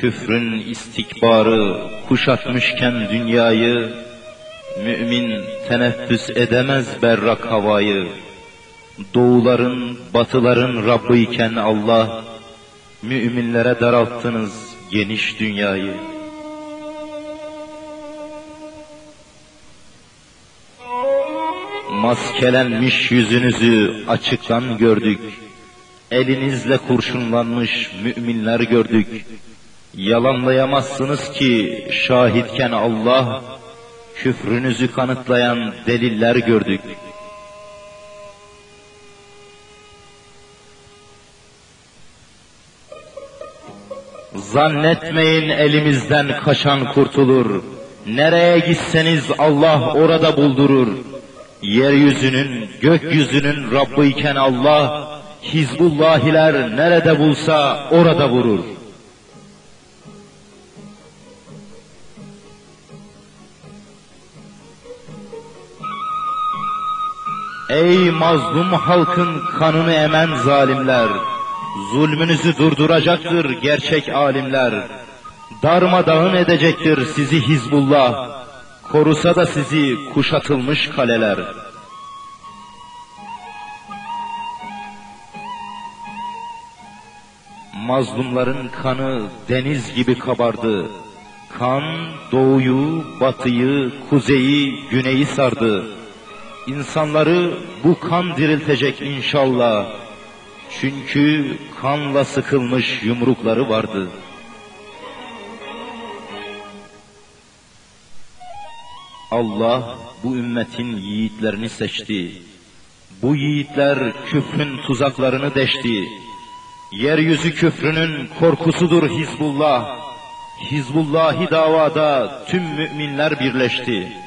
Küfrün istikbarı kuşatmışken dünyayı, Mümin teneffüs edemez berrak havayı. Doğuların, batıların Rabbıyken Allah, Müminlere daralttınız geniş dünyayı. Maskelenmiş yüzünüzü açıktan gördük. Elinizle kurşunlanmış müminler gördük. Yalanlayamazsınız ki şahitken Allah, küfrünüzü kanıtlayan deliller gördük. Zannetmeyin elimizden kaçan kurtulur. Nereye gitseniz Allah orada buldurur. Yeryüzünün, gökyüzünün Rabbıyken Allah, Hizbullahiler nerede bulsa orada vurur. Ey mazlum halkın kanını emen zalimler! Zulmünüzü durduracaktır gerçek alimler. Darmadağın edecektir sizi Hizbullah. Korusa da sizi kuşatılmış kaleler. Mazlumların kanı deniz gibi kabardı. Kan doğuyu, batıyı, kuzeyi, güneyi sardı. İnsanları bu kan diriltecek inşallah. Çünkü kanla sıkılmış yumrukları vardı. Allah bu ümmetin yiğitlerini seçti. Bu yiğitler küfrün tuzaklarını deşti. Yeryüzü küfrünün korkusudur Hizbullah. Hizbullahi davada tüm müminler birleşti.